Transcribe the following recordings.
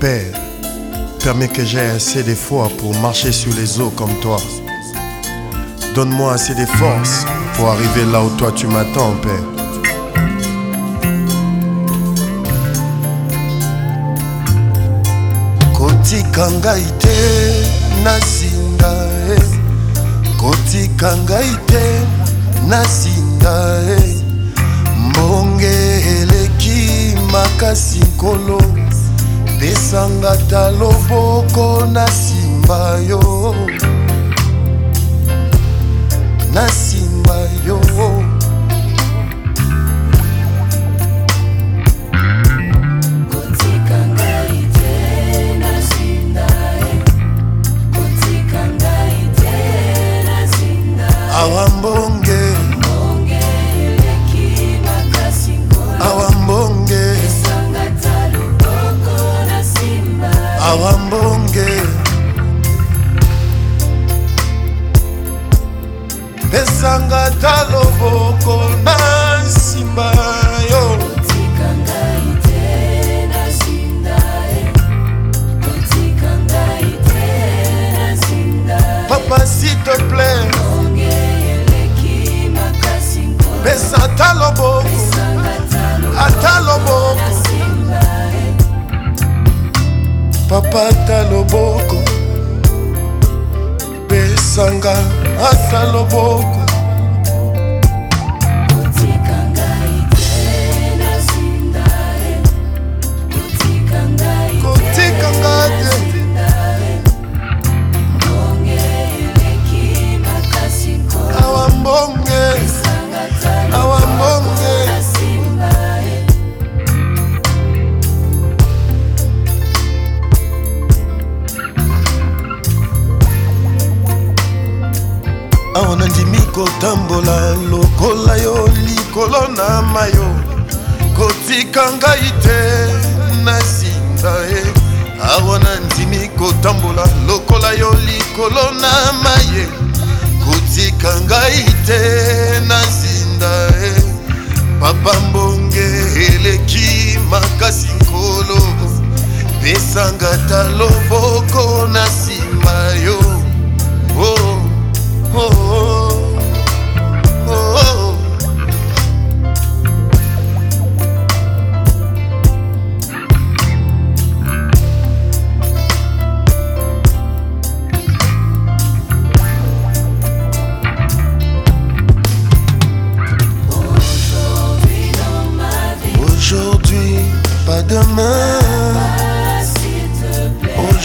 Père, permets que j'aie assez de foi pour marcher sur les eaux comme toi. Donne-moi assez de force pour arriver là où toi tu m'attends, Père. kotika ngai te nasinda e kotika ngai te nasinda e mbonge eleki makasi nkolo pesanga ta loboko na nsima yo na nsima yo awa mbonge pesanga ta loboko na nsima yo papa s'il te plaît pesa ta loboko pata loboko pesanga asa loboko kotambola lokola yo likolo na mayo kotika ngai te na singa ye awa na ndimi kotambola lokola yo likolo na maye kotika ngai te na zinda ye papa mbonge eleki makasi nkolo pesanga ta loboko na nsima yo oh, oh, oh.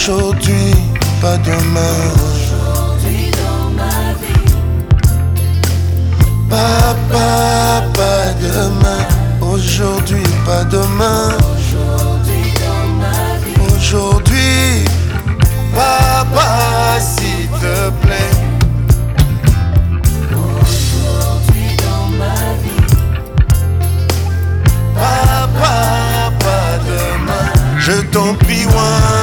Aujourd'hui, pas demain. Aujourd'hui dans ma vie. Papa, pas demain. Aujourd'hui, pas demain. Aujourd'hui dans ma vie. Aujourd'hui, papa, s'il te plaît. Aujourd'hui dans ma vie. Papa, pas demain. Je t'en prie, loin.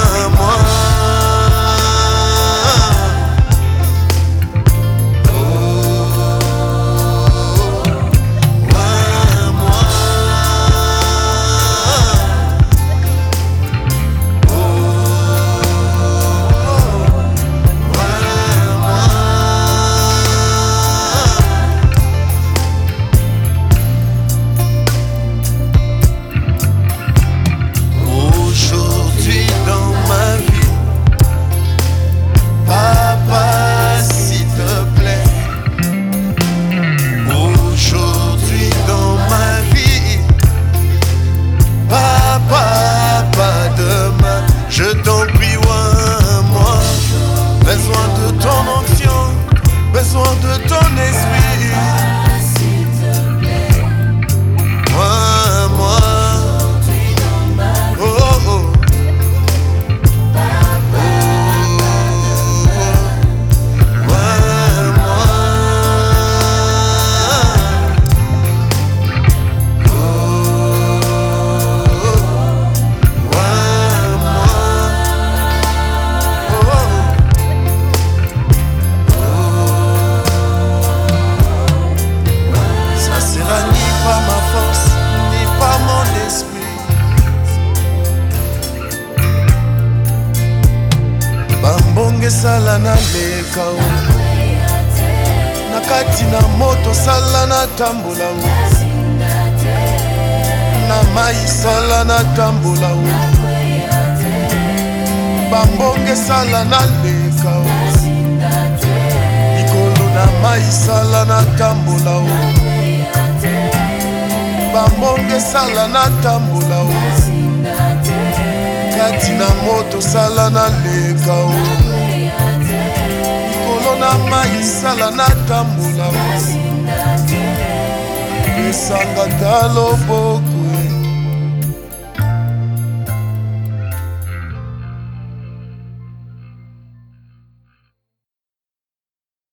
donné mbongo esala na leka o na kati na moto sala na tambola o na mai sala na tambola o bambongo esala na leka o likolo na mai sala na tambola o bambongo esala na tambola o kati na moto sala na leka o nanga isala natambola esanga ta loboko